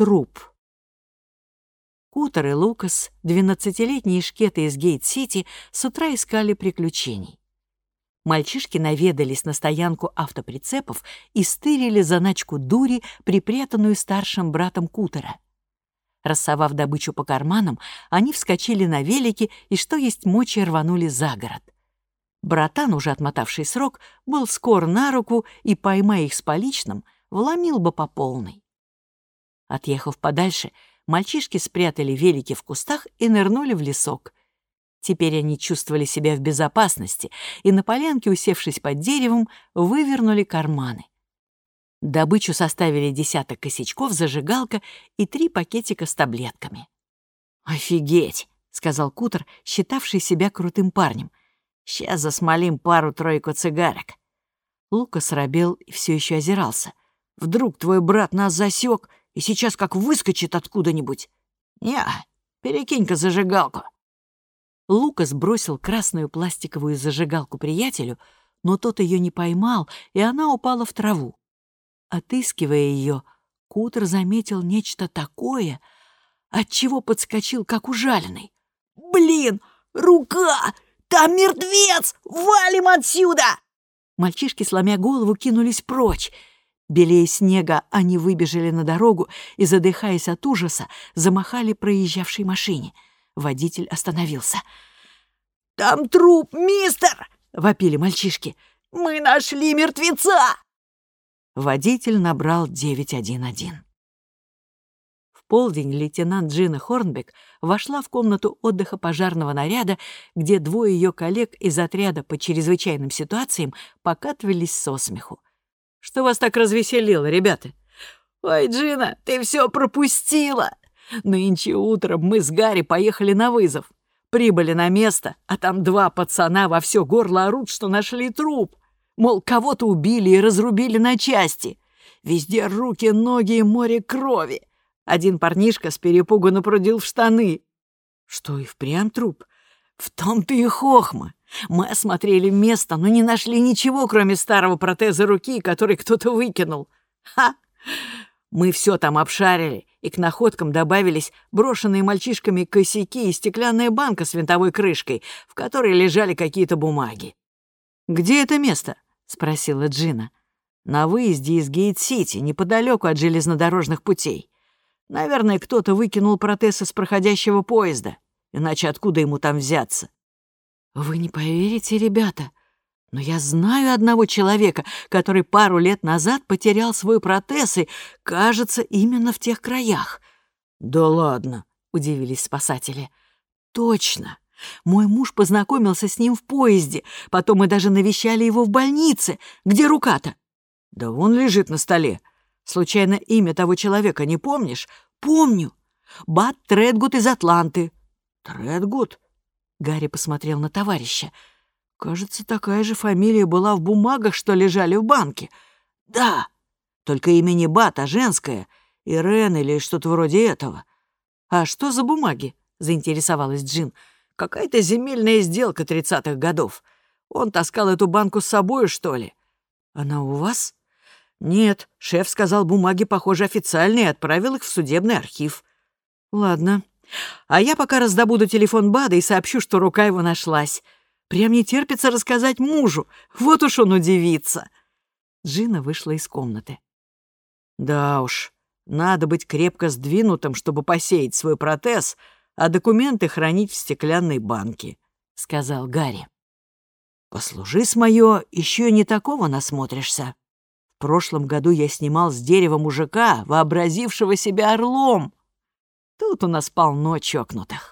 Труп. Кутер и Лукас, двенадцатилетние шкеты из Гейт-Сити, с утра искали приключений. Мальчишки наведались на стоянку автоприцепов и стырили заначку дури, припрятанную старшим братом Кутера. Рассовав добычу по карманам, они вскочили на велики и, что есть мочи, рванули за город. Братан, уже отмотавший срок, был скор на руку и, поймая их с поличным, вломил бы по полной. Отъехав подальше, мальчишки спрятали велики в кустах и нырнули в лесок. Теперь они чувствовали себя в безопасности и на полянке, усевшись под деревом, вывернули карманы. Добычу составили десяток косячков, зажигалка и три пакетика с таблетками. «Офигеть!» — сказал Кутер, считавший себя крутым парнем. «Сейчас засмолим пару-тройку цигарок». Лукас робел и все еще озирался. «Вдруг твой брат нас засек и сейчас как выскочит откуда-нибудь?» «Не, перекинь-ка зажигалку». Лукас бросил красную пластиковую зажигалку приятелю, но тот ее не поймал, и она упала в траву. Отыскивая ее, Кутер заметил нечто такое, от чего подскочил, как ужаленный. «Блин, рука! Там мертвец! Валим отсюда!» Мальчишки, сломя голову, кинулись прочь. Белее снега, они выбежали на дорогу и, задыхаясь от ужаса, замахали проезжавшей машине. Водитель остановился. «Там труп, мистер!» — вопили мальчишки. «Мы нашли мертвеца!» Водитель набрал 911. В полдень лейтенант Джина Хорнбек вошла в комнату отдыха пожарного наряда, где двое ее коллег из отряда по чрезвычайным ситуациям покатывались со смеху. «Что вас так развеселило, ребята?» «Ой, Джина, ты все пропустила!» Нынче утром мы с Гарри поехали на вызов. Прибыли на место, а там два пацана во все горло орут, что нашли труп. Мол, кого-то убили и разрубили на части. Везде руки, ноги и море крови. Один парнишка с перепугу напрудил в штаны. Что, и впрямь труп? В том-то и хохма. Мы осмотрели место, но не нашли ничего, кроме старого протеза руки, который кто-то выкинул. Ха! Мы все там обшарили, и к находкам добавились брошенные мальчишками косяки и стеклянная банка с винтовой крышкой, в которой лежали какие-то бумаги. «Где это место?» — спросила Джина. «На выезде из Гейт-Сити, неподалеку от железнодорожных путей. Наверное, кто-то выкинул протез из проходящего поезда, иначе откуда ему там взяться?» «Вы не поверите, ребята, но я знаю одного человека, который пару лет назад потерял свой протез и, кажется, именно в тех краях». «Да ладно», — удивились спасатели. «Точно. Мой муж познакомился с ним в поезде, потом мы даже навещали его в больнице. Где рука-то? Да он лежит на столе. Случайно имя того человека не помнишь? Помню. Бат Тредгуд из Атланты. Тредгуд? Гарри посмотрел на товарища. Кажется, такая же фамилия была в бумагах, что лежали в банке. Да, только имя не Бат, а женское. Ирен или что-то вроде этого. А что за бумаги? Заинтересовалась Джин. — Какая-то земельная сделка тридцатых годов. Он таскал эту банку с собой, что ли? Она у вас? Нет, шеф сказал, бумаги, похоже, официальные, и отправил их в судебный архив. Ладно. А я пока раздобуду телефон Бада и сообщу, что рука его нашлась. Прям не терпится рассказать мужу. Вот уж он удивится. Джина вышла из комнаты. Да уж, надо быть крепко сдвинутым, чтобы посеять свой протез — а документы хранить в стеклянной банке», — сказал Гарри. «Послужи с моё, еще не такого насмотришься. В прошлом году я снимал с дерева мужика, вообразившего себя орлом. Тут у нас полно чокнутых».